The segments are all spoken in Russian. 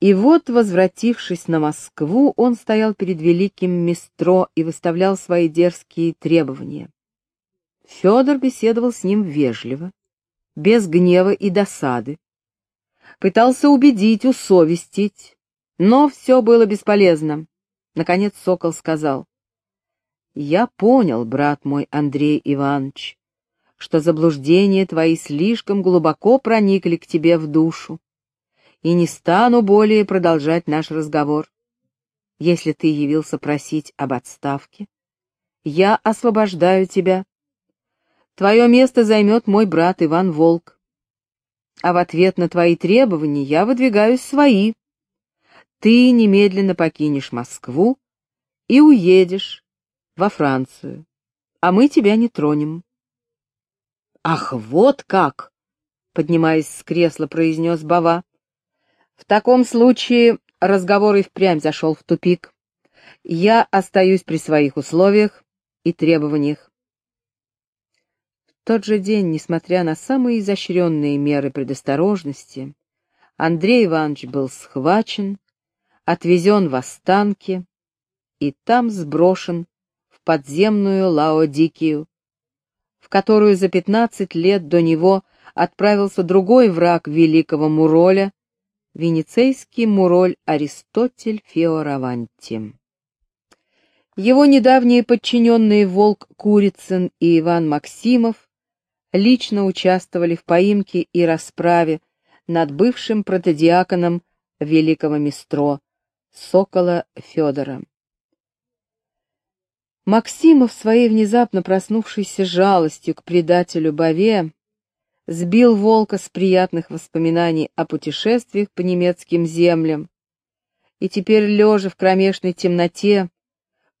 И вот, возвратившись на Москву, он стоял перед великим Мистро и выставлял свои дерзкие требования. Федор беседовал с ним вежливо, без гнева и досады. Пытался убедить, усовестить, но все было бесполезно. Наконец Сокол сказал, «Я понял, брат мой Андрей Иванович, что заблуждения твои слишком глубоко проникли к тебе в душу, и не стану более продолжать наш разговор. Если ты явился просить об отставке, я освобождаю тебя. Твое место займет мой брат Иван Волк. А в ответ на твои требования я выдвигаю свои. Ты немедленно покинешь Москву и уедешь во Францию, а мы тебя не тронем. «Ах, вот как!» — поднимаясь с кресла, произнес Бава. «В таком случае разговор и впрямь зашел в тупик. Я остаюсь при своих условиях и требованиях». В тот же день, несмотря на самые изощренные меры предосторожности, Андрей Иванович был схвачен, отвезен в Останки и там сброшен в подземную Лаодикию, в которую за пятнадцать лет до него отправился другой враг великого Муроля, венецейский Муроль Аристотель Феораванти. Его недавние подчиненные Волк Курицын и Иван Максимов лично участвовали в поимке и расправе над бывшим протодиаконом великого Мистро, Сокола Федора. Максимов своей внезапно проснувшейся жалостью к предателю Баве сбил волка с приятных воспоминаний о путешествиях по немецким землям, и теперь, лежа в кромешной темноте,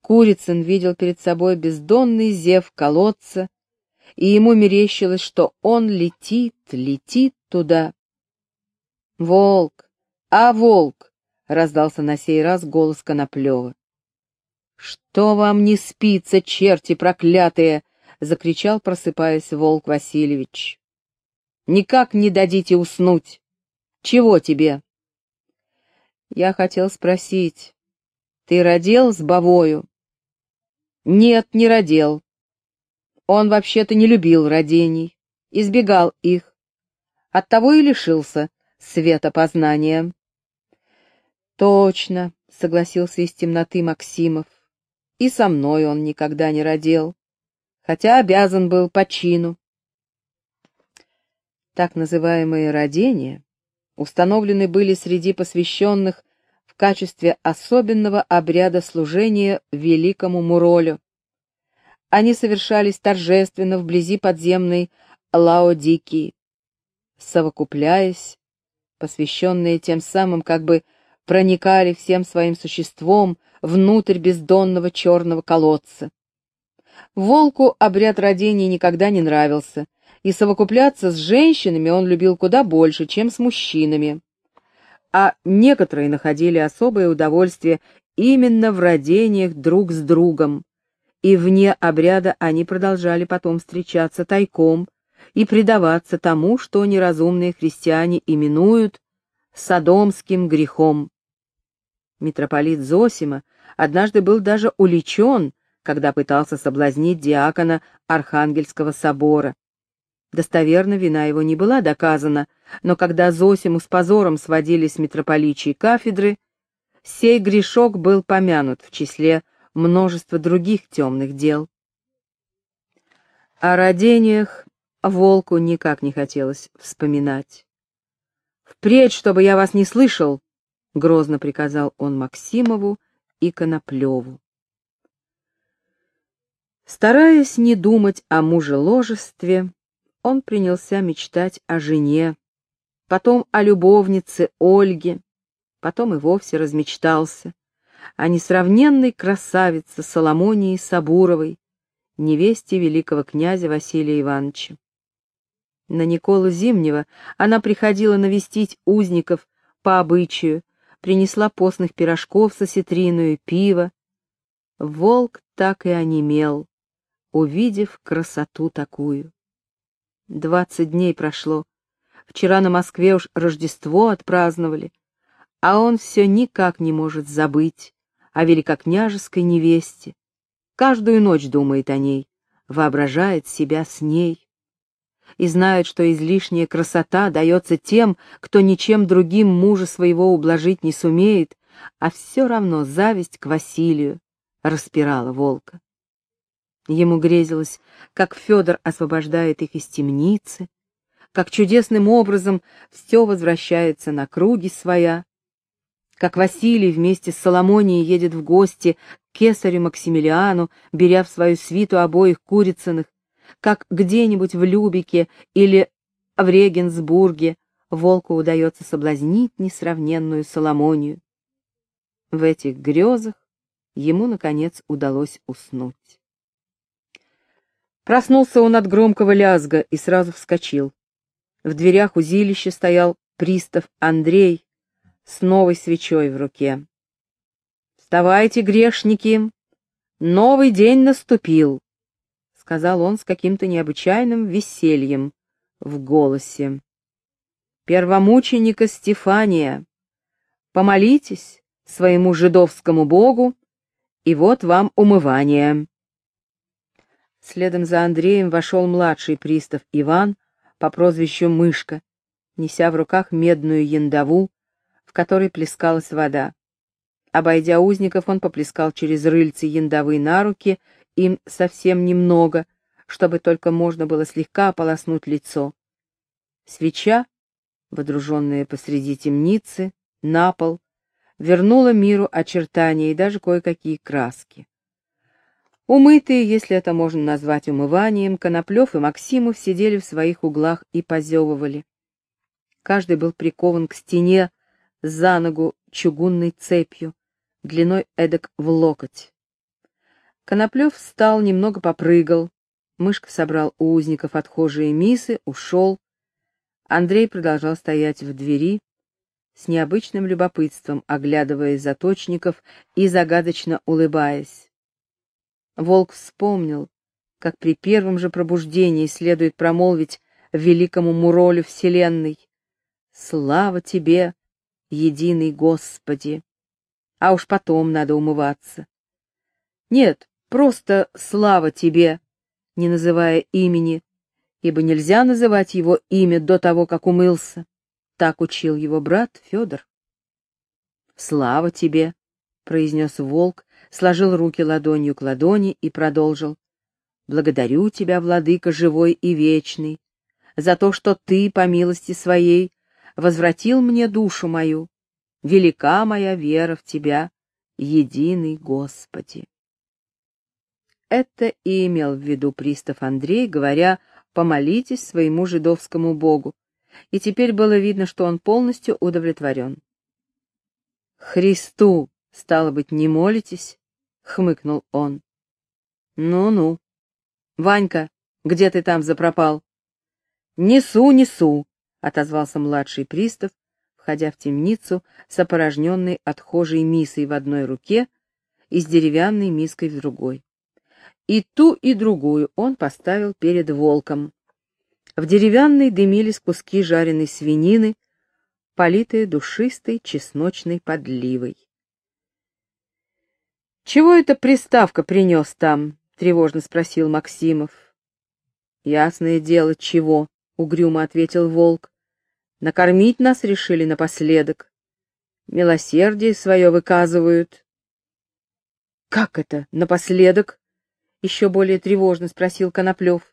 Курицын видел перед собой бездонный зев колодца, и ему мерещилось, что он летит, летит туда. «Волк! А, волк!» — раздался на сей раз голос Коноплева. «Что вам не спится, черти проклятые!» — закричал, просыпаясь Волк Васильевич. «Никак не дадите уснуть! Чего тебе?» Я хотел спросить, ты родил с Бавою? Нет, не родил. Он вообще-то не любил родений, избегал их. Оттого и лишился света познания. Точно, согласился из темноты Максимов и со мной он никогда не родил, хотя обязан был по чину. Так называемые родения установлены были среди посвященных в качестве особенного обряда служения великому Муролю. Они совершались торжественно вблизи подземной Лаодикии, совокупляясь, посвященные тем самым как бы проникали всем своим существом внутрь бездонного черного колодца. Волку обряд родения никогда не нравился, и совокупляться с женщинами он любил куда больше, чем с мужчинами. А некоторые находили особое удовольствие именно в родениях друг с другом, и вне обряда они продолжали потом встречаться тайком и предаваться тому, что неразумные христиане именуют садомским грехом. Митрополит Зосима однажды был даже уличен, когда пытался соблазнить диакона Архангельского собора. Достоверно вина его не была доказана, но когда Зосиму с позором сводили с митрополичьей кафедры, сей грешок был помянут в числе множества других темных дел. О родениях волку никак не хотелось вспоминать. «Впредь, чтобы я вас не слышал!» — грозно приказал он Максимову и Коноплеву. Стараясь не думать о мужеложестве, он принялся мечтать о жене, потом о любовнице Ольге, потом и вовсе размечтался о несравненной красавице Соломонии Сабуровой, невесте великого князя Василия Ивановича. На Николу Зимнего она приходила навестить узников по обычаю, принесла постных пирожков со ситриною, пива. Волк так и онемел, увидев красоту такую. Двадцать дней прошло. Вчера на Москве уж Рождество отпраздновали, а он все никак не может забыть о великокняжеской невесте. Каждую ночь думает о ней, воображает себя с ней. И знает, что излишняя красота дается тем, кто ничем другим мужа своего ублажить не сумеет, а все равно зависть к Василию распирала волка. Ему грезилось, как Федор освобождает их из темницы, как чудесным образом все возвращается на круги своя, как Василий вместе с Соломонией едет в гости к кесарю Максимилиану, беря в свою свиту обоих Курицыных, как где-нибудь в Любике или в Регенсбурге волку удается соблазнить несравненную Соломонию. В этих грезах ему, наконец, удалось уснуть. Проснулся он от громкого лязга и сразу вскочил. В дверях узилища стоял пристав Андрей с новой свечой в руке. «Вставайте, грешники! Новый день наступил!» — сказал он с каким-то необычайным весельем в голосе. «Первомученика Стефания, помолитесь своему жидовскому богу, и вот вам умывание». Следом за Андреем вошел младший пристав Иван по прозвищу Мышка, неся в руках медную яндаву, в которой плескалась вода. Обойдя узников, он поплескал через рыльцы яндавы на руки, им совсем немного, чтобы только можно было слегка ополоснуть лицо. Свеча, водруженная посреди темницы, на пол, вернула миру очертания и даже кое-какие краски. Умытые, если это можно назвать умыванием, Коноплев и Максимов сидели в своих углах и позевывали. Каждый был прикован к стене за ногу чугунной цепью, длиной эдак в локоть. Коноплев встал, немного попрыгал. Мышка собрал у узников отхожие мисы, ушел. Андрей продолжал стоять в двери, с необычным любопытством, оглядывая заточников и загадочно улыбаясь. Волк вспомнил, как при первом же пробуждении следует промолвить великому Муролю Вселенной «Слава тебе, единый Господи!» А уж потом надо умываться. Нет, просто слава тебе, не называя имени, ибо нельзя называть его имя до того, как умылся. Так учил его брат Федор. «Слава тебе!» — произнес волк, сложил руки ладонью к ладони и продолжил. «Благодарю тебя, владыка живой и вечный, за то, что ты, по милости своей, возвратил мне душу мою. Велика моя вера в тебя, единый Господи». Это и имел в виду пристав Андрей, говоря «помолитесь своему жидовскому богу», и теперь было видно, что он полностью удовлетворен. «Христу, стало быть, не молитесь?» — хмыкнул он. «Ну-ну. Ванька, где ты там запропал?» «Несу, несу», — отозвался младший пристав, входя в темницу с опорожненной отхожей мисой в одной руке и с деревянной миской в другой. И ту, и другую он поставил перед волком. В деревянной дымились куски жареной свинины, политые душистой чесночной подливой. «Чего эта приставка принес там?» — тревожно спросил Максимов. «Ясное дело, чего?» — угрюмо ответил волк. «Накормить нас решили напоследок. Милосердие свое выказывают». «Как это, напоследок?» — еще более тревожно спросил Коноплев.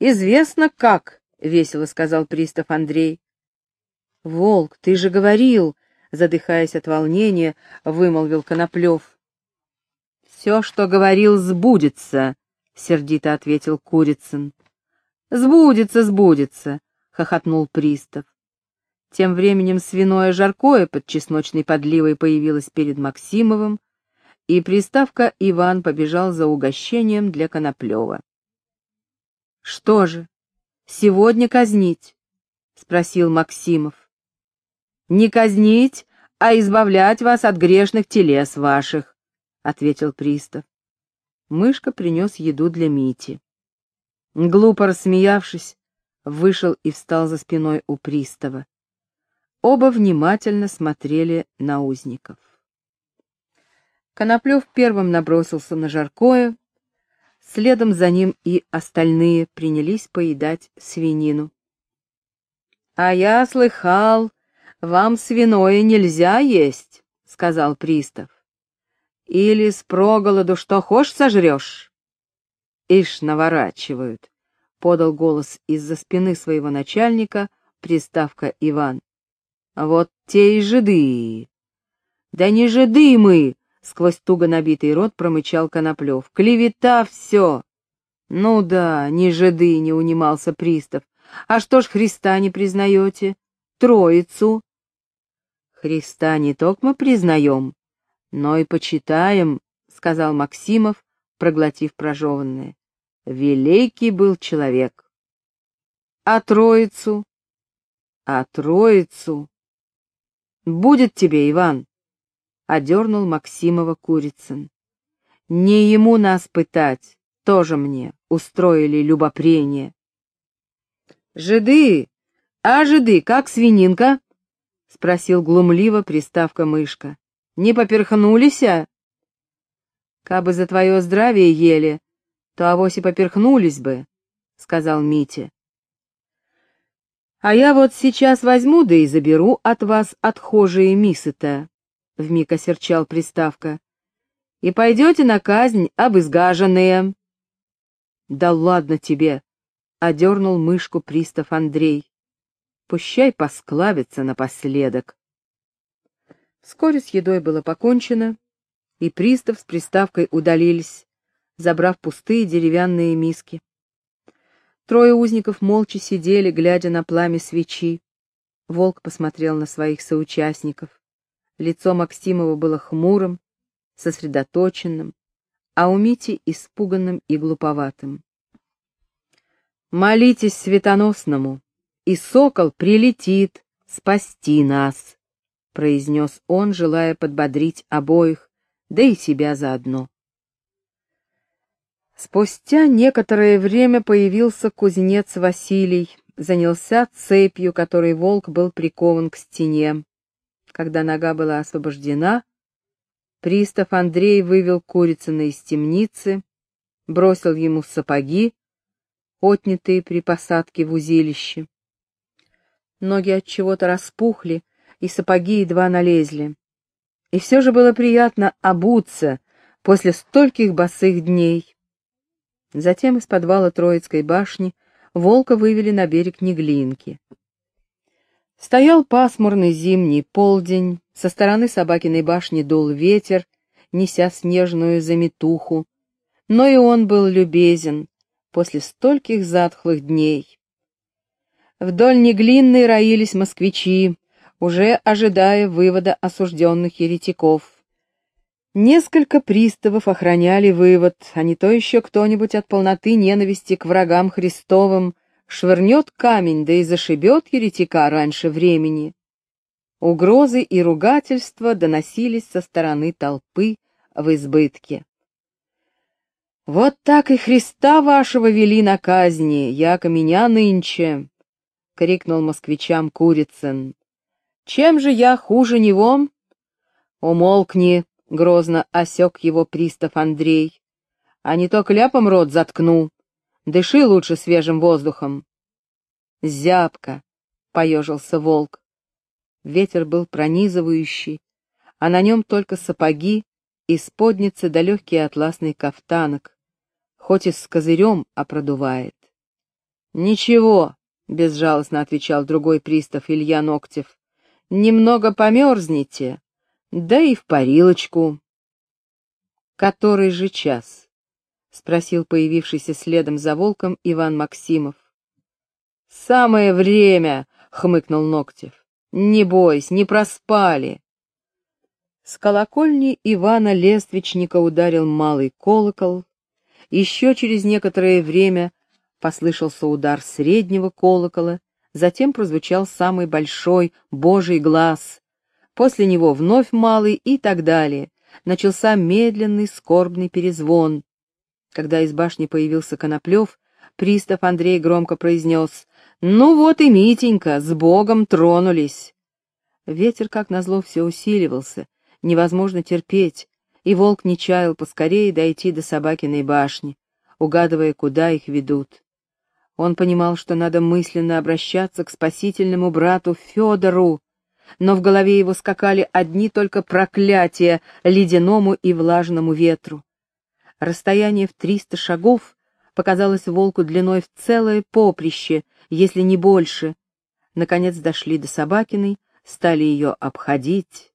«Известно как», — весело сказал пристав Андрей. «Волк, ты же говорил», — задыхаясь от волнения, вымолвил Коноплев. «Все, что говорил, сбудется», — сердито ответил Курицын. «Сбудется, сбудется», — хохотнул пристав. Тем временем свиное жаркое под чесночной подливой появилось перед Максимовым, и приставка Иван побежал за угощением для Коноплева. «Что же, сегодня казнить?» — спросил Максимов. «Не казнить, а избавлять вас от грешных телес ваших», ответил пристав. Мышка принес еду для Мити. Глупо рассмеявшись, вышел и встал за спиной у пристава. Оба внимательно смотрели на узников. Коноплев первым набросился на жаркое, следом за ним и остальные принялись поедать свинину. — А я слыхал, вам свиное нельзя есть, — сказал пристав. — Или с проголоду что хошь сожрешь? — Ишь, наворачивают, — подал голос из-за спины своего начальника приставка Иван. — Вот те и жиды. — Да не жиды мы, Сквозь туго набитый рот промычал Коноплев. «Клевета все!» «Ну да, не жиды, не унимался пристав. А что ж Христа не признаете? Троицу?» «Христа не только мы признаем, но и почитаем», — сказал Максимов, проглотив прожеванное. «Великий был человек». «А Троицу?» «А Троицу?» «Будет тебе, Иван, — одернул Максимова Курицын. «Не ему нас пытать, тоже мне, устроили любопрение». «Жиды! А жиды, как свининка?» — спросил глумливо приставка мышка. «Не поперхнулись, а?» «Кабы за твое здравие ели, то авось и поперхнулись бы», — сказал Митя. «А я вот сейчас возьму да и заберу от вас отхожие мисы-то», — вмиг осерчал приставка. «И пойдете на казнь обызгаженные». «Да ладно тебе!» — одернул мышку пристав Андрей. «Пущай посклавится напоследок». Вскоре с едой было покончено, и пристав с приставкой удалились, забрав пустые деревянные миски. Трое узников молча сидели, глядя на пламя свечи. Волк посмотрел на своих соучастников. Лицо Максимова было хмурым, сосредоточенным, а у Мити испуганным и глуповатым. «Молитесь светоносному, и сокол прилетит спасти нас», — произнес он, желая подбодрить обоих, да и себя заодно. Спустя некоторое время появился кузнец Василий, занялся цепью, которой волк был прикован к стене. Когда нога была освобождена, пристав Андрей вывел Курицына из темницы, бросил ему сапоги, отнятые при посадке в узилище. Ноги от чего-то распухли, и сапоги едва налезли. И все же было приятно обуться после стольких босых дней. Затем из подвала Троицкой башни волка вывели на берег Неглинки. Стоял пасмурный зимний полдень, со стороны Собакиной башни дул ветер, неся снежную заметуху, но и он был любезен после стольких затхлых дней. Вдоль Неглинной роились москвичи, уже ожидая вывода осужденных еретиков. Несколько приставов охраняли вывод, а не то еще кто-нибудь от полноты ненависти к врагам Христовым швырнет камень, да и зашибет еретика раньше времени. Угрозы и ругательства доносились со стороны толпы в избытке. «Вот так и Христа вашего вели на казни, яко меня нынче!» — крикнул москвичам Курицын. «Чем же я хуже него?» «Умолкни!» — грозно осек его пристав Андрей. «А не то кляпом рот заткну!» Дыши лучше свежим воздухом. Зябко, — поежился волк. Ветер был пронизывающий, а на нем только сапоги и сподницы да легкий атласный кафтанок, хоть и с козырем, а продувает. «Ничего», — безжалостно отвечал другой пристав Илья Ногтев, — «немного померзнете, да и в парилочку». «Который же час?» — спросил появившийся следом за волком Иван Максимов. «Самое время!» — хмыкнул Ногтев. «Не бойся, не проспали!» С колокольни Ивана Лествичника ударил малый колокол. Еще через некоторое время послышался удар среднего колокола, затем прозвучал самый большой божий глаз. После него вновь малый и так далее. Начался медленный скорбный перезвон. Когда из башни появился Коноплев, пристав Андрей громко произнес «Ну вот и Митенька, с Богом тронулись!» Ветер, как назло, все усиливался, невозможно терпеть, и волк не чаял поскорее дойти до собакиной башни, угадывая, куда их ведут. Он понимал, что надо мысленно обращаться к спасительному брату Федору, но в голове его скакали одни только проклятия ледяному и влажному ветру. Расстояние в триста шагов показалось волку длиной в целое поприще, если не больше. Наконец дошли до Собакиной, стали ее обходить.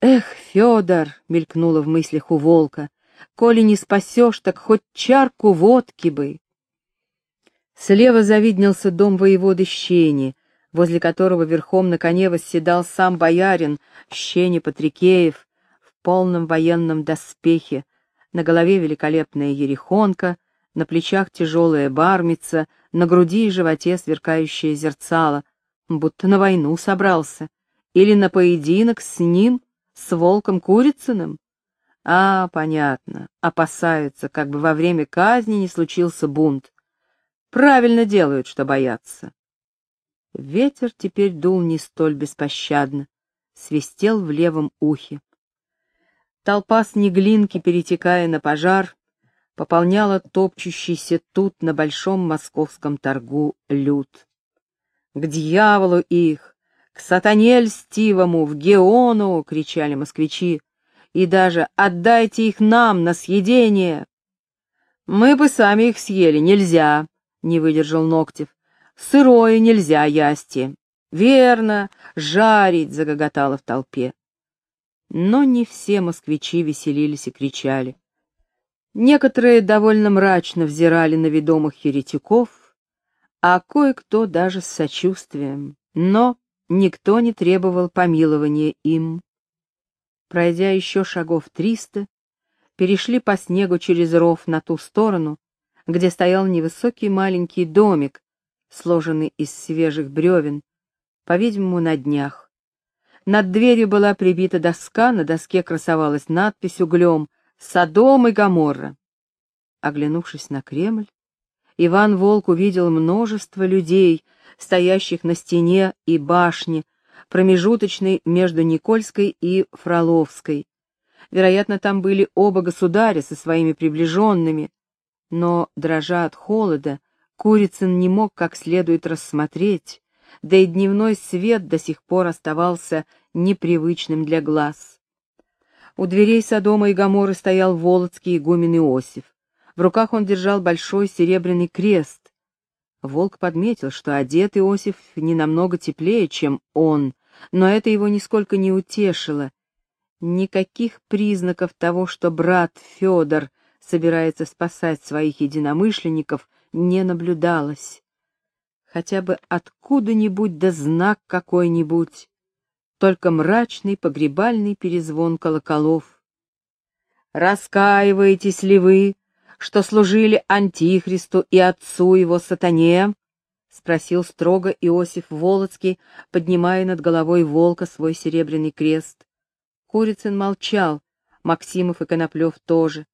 «Эх, Федор!» — мелькнуло в мыслях у волка. «Коли не спасешь, так хоть чарку водки бы!» Слева завиднелся дом воеводы Щени, возле которого верхом на коне восседал сам боярин Щени Патрикеев в полном военном доспехе, на голове великолепная ерехонка, на плечах тяжелая бармица, на груди и животе сверкающее зерцало, будто на войну собрался, или на поединок с ним, с волком Курицыным. А, понятно, опасаются, как бы во время казни не случился бунт. Правильно делают, что боятся. Ветер теперь дул не столь беспощадно, свистел в левом ухе. Толпа снеглинки, перетекая на пожар, пополняла топчущийся тут на большом московском торгу люд. «К дьяволу их! К сатане льстивому! В Геону!» — кричали москвичи. «И даже отдайте их нам на съедение!» «Мы бы сами их съели, нельзя!» — не выдержал Ногтев. «Сырое нельзя ясти». «Верно, жарить!» — загоготало в толпе. Но не все москвичи веселились и кричали. Некоторые довольно мрачно взирали на ведомых еретиков, а кое-кто даже с сочувствием, но никто не требовал помилования им. Пройдя еще шагов триста, перешли по снегу через ров на ту сторону, где стоял невысокий маленький домик, сложенный из свежих бревен, по-видимому, на днях. Над дверью была прибита доска, на доске красовалась надпись углем «Содом и Гоморра». Оглянувшись на Кремль, Иван Волк увидел множество людей, стоящих на стене и башне, промежуточной между Никольской и Фроловской. Вероятно, там были оба государя со своими приближенными, но, дрожа от холода, Курицын не мог как следует рассмотреть, да и дневной свет до сих пор оставался непривычным для глаз. У дверей Содома и Гоморры стоял Володский игумен Иосиф. В руках он держал большой серебряный крест. Волк подметил, что одет Иосиф не намного теплее, чем он, но это его нисколько не утешило. Никаких признаков того, что брат Федор собирается спасать своих единомышленников, не наблюдалось. Хотя бы откуда-нибудь да знак какой-нибудь, только мрачный погребальный перезвон колоколов. «Раскаиваетесь ли вы, что служили Антихристу и отцу его сатане?» — спросил строго Иосиф Волоцкий, поднимая над головой волка свой серебряный крест. Курицын молчал, Максимов и Коноплев тоже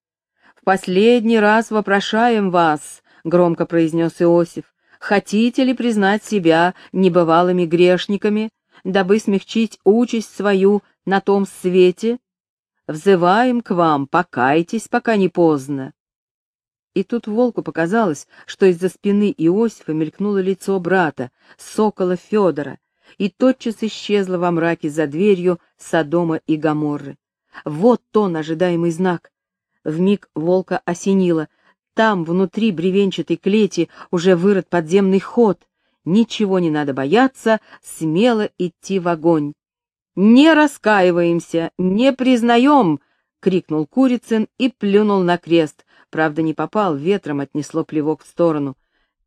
последний раз вопрошаем вас, — громко произнес Иосиф, — хотите ли признать себя небывалыми грешниками, дабы смягчить участь свою на том свете? Взываем к вам, покайтесь, пока не поздно. И тут волку показалось, что из-за спины Иосифа мелькнуло лицо брата, сокола Федора, и тотчас исчезло во мраке за дверью Содома и Гоморры. Вот тон ожидаемый знак. Вмиг волка осенило. Там, внутри бревенчатой клети, уже вырод подземный ход. Ничего не надо бояться, смело идти в огонь. «Не раскаиваемся, не признаем!» — крикнул Курицын и плюнул на крест. Правда, не попал, ветром отнесло плевок в сторону.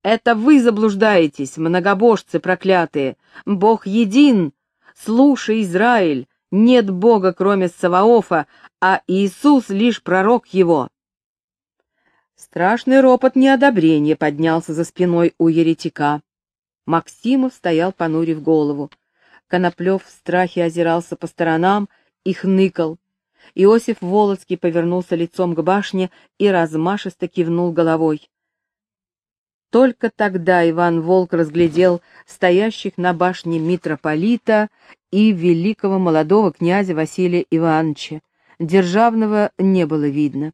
«Это вы заблуждаетесь, многобожцы проклятые! Бог един! Слушай, Израиль! Нет Бога, кроме Саваофа, а Иисус лишь пророк его. Страшный ропот неодобрения поднялся за спиной у еретика. Максимов стоял, понурив голову. Коноплев в страхе озирался по сторонам и хныкал. Иосиф Волоцкий повернулся лицом к башне и размашисто кивнул головой. Только тогда Иван Волк разглядел стоящих на башне митрополита и великого молодого князя Василия Ивановича. Державного не было видно.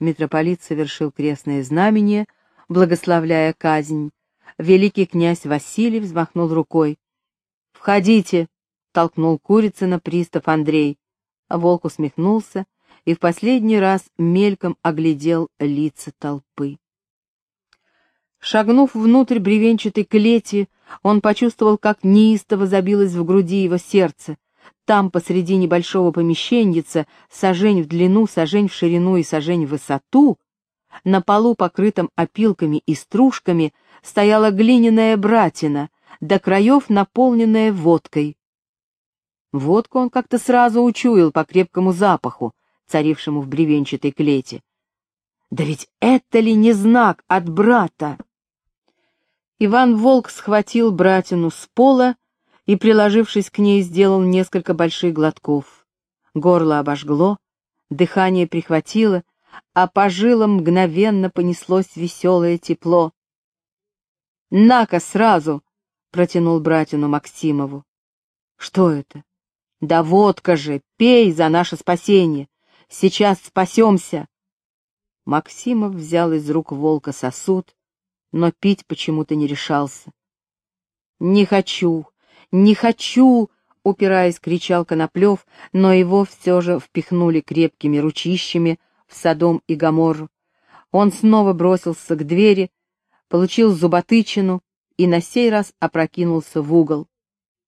Митрополит совершил крестное знамение, благословляя казнь. Великий князь Василий взмахнул рукой. «Входите!» — толкнул Курицына пристав Андрей. Волк усмехнулся и в последний раз мельком оглядел лица толпы. Шагнув внутрь бревенчатой клети, он почувствовал, как неистово забилось в груди его сердце. Там, посреди небольшого помещеньица, сажень в длину, сажень в ширину и сажень в высоту, на полу, покрытом опилками и стружками, стояла глиняная братина, до краев наполненная водкой. Водку он как-то сразу учуял по крепкому запаху, царившему в бревенчатой клете. Да ведь это ли не знак от брата? Иван Волк схватил братину с пола и, приложившись к ней, сделал несколько больших глотков. Горло обожгло, дыхание прихватило, а по жилам мгновенно понеслось веселое тепло. «На-ка сразу!» — протянул братину Максимову. «Что это?» «Да водка же! Пей за наше спасение! Сейчас спасемся!» Максимов взял из рук волка сосуд, но пить почему-то не решался. «Не хочу, не хочу!» — упираясь, кричал Коноплев, но его все же впихнули крепкими ручищами в Содом и Гоморру. Он снова бросился к двери, получил зуботычину и на сей раз опрокинулся в угол.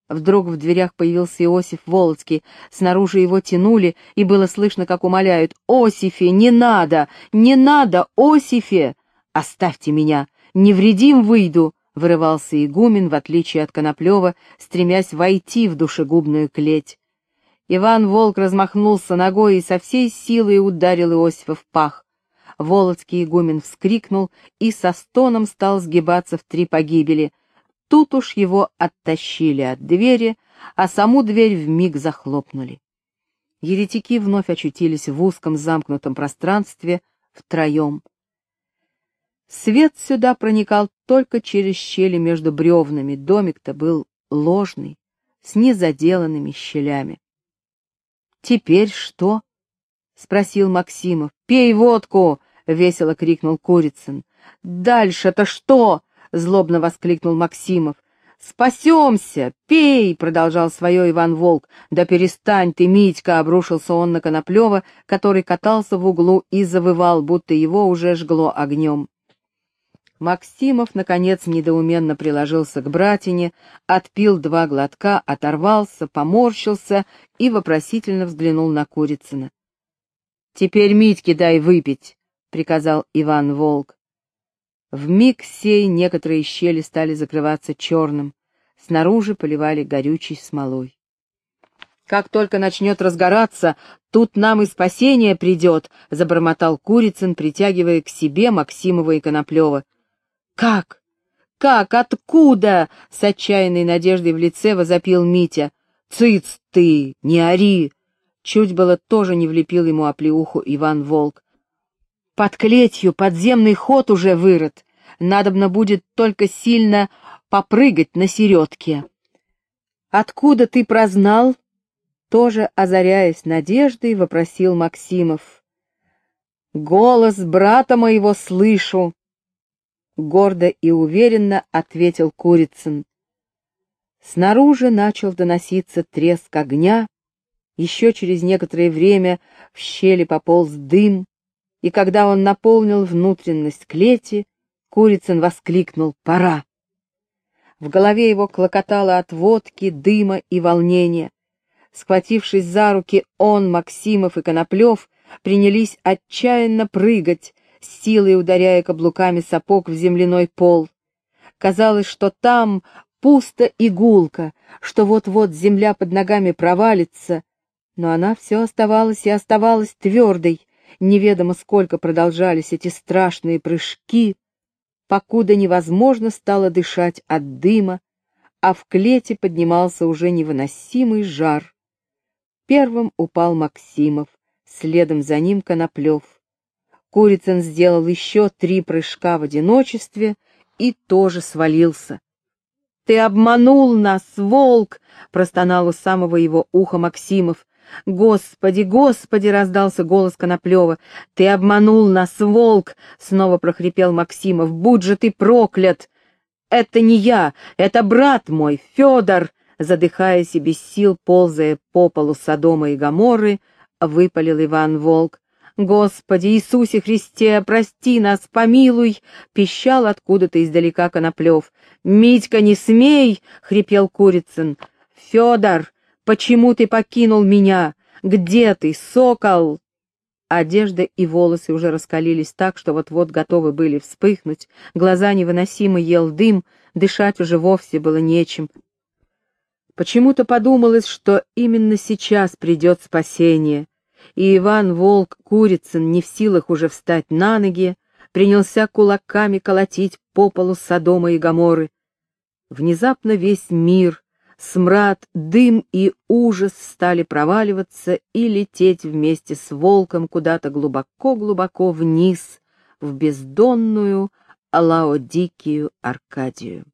Вдруг в дверях появился Иосиф Волоцкий, снаружи его тянули, и было слышно, как умоляют «Осифе, не надо! Не надо, Осифе! Оставьте меня! Невредим выйду, вырывался игумен, в отличие от Коноплева, стремясь войти в душегубную клеть. Иван Волк размахнулся ногой и со всей силой ударил Иосифа в пах. Володский игумен вскрикнул и со стоном стал сгибаться в три погибели. Тут уж его оттащили от двери, а саму дверь вмиг захлопнули. Еретики вновь очутились в узком замкнутом пространстве втроем. Свет сюда проникал только через щели между бревнами, домик-то был ложный, с незаделанными щелями. «Теперь что?» — спросил Максимов. «Пей водку!» — весело крикнул Курицын. «Дальше-то что?» — злобно воскликнул Максимов. «Спасемся! Пей!» — продолжал свое Иван Волк. «Да перестань ты, Митька!» — обрушился он на Коноплева, который катался в углу и завывал, будто его уже жгло огнем. Максимов, наконец, недоуменно приложился к братине, отпил два глотка, оторвался, поморщился и вопросительно взглянул на Курицына. — Теперь Митьке дай выпить, — приказал Иван Волк. В миг сей некоторые щели стали закрываться черным, снаружи поливали горючей смолой. «Как только начнет разгораться, тут нам и спасение придет», — забормотал Курицын, притягивая к себе Максимова и Коноплева. «Как? Как? Откуда?» — с отчаянной надеждой в лице возопил Митя. «Цыц ты! Не ори!» Чуть было тоже не влепил ему оплеуху Иван Волк. «Под клетью подземный ход уже вырыт. Надобно будет только сильно попрыгать на середке». «Откуда ты прознал?» Тоже озаряясь надеждой, вопросил Максимов. «Голос брата моего слышу!» Гордо и уверенно ответил Курицын. Снаружи начал доноситься треск огня, еще через некоторое время в щели пополз дым, и когда он наполнил внутренность клети, Курицын воскликнул «Пора!». В голове его клокотало от водки, дыма и волнения. Схватившись за руки, он, Максимов и Коноплев принялись отчаянно прыгать, с силой ударяя каблуками сапог в земляной пол. Казалось, что там пусто и что вот-вот земля под ногами провалится, но она все оставалась и оставалась твердой, неведомо сколько продолжались эти страшные прыжки, покуда невозможно стало дышать от дыма, а в клете поднимался уже невыносимый жар. Первым упал Максимов, следом за ним Коноплев. Курицын сделал еще три прыжка в одиночестве и тоже свалился. «Ты обманул нас, волк!» — простонал у самого его уха Максимов. «Господи, господи!» — раздался голос Коноплева. «Ты обманул нас, волк!» — снова прохрипел Максимов. «Будь же ты проклят!» «Это не я, это брат мой, Федор!» Задыхаясь и без сил, ползая по полу Содома и Гоморры, выпалил Иван Волк. «Господи Иисусе Христе, прости нас, помилуй!» — пищал откуда-то издалека Коноплев. «Митька, не смей!» — хрипел Курицын. «Федор, почему ты покинул меня? Где ты, сокол?» Одежда и волосы уже раскалились так, что вот-вот готовы были вспыхнуть, глаза невыносимо ел дым, дышать уже вовсе было нечем. Почему-то подумалось, что именно сейчас придет спасение, и Иван Волк Курицын, не в силах уже встать на ноги, принялся кулаками колотить по полу Содома и Гоморы. Внезапно весь мир, смрад, дым и ужас стали проваливаться и лететь вместе с волком куда-то глубоко-глубоко вниз, в бездонную Алаодикию Аркадию.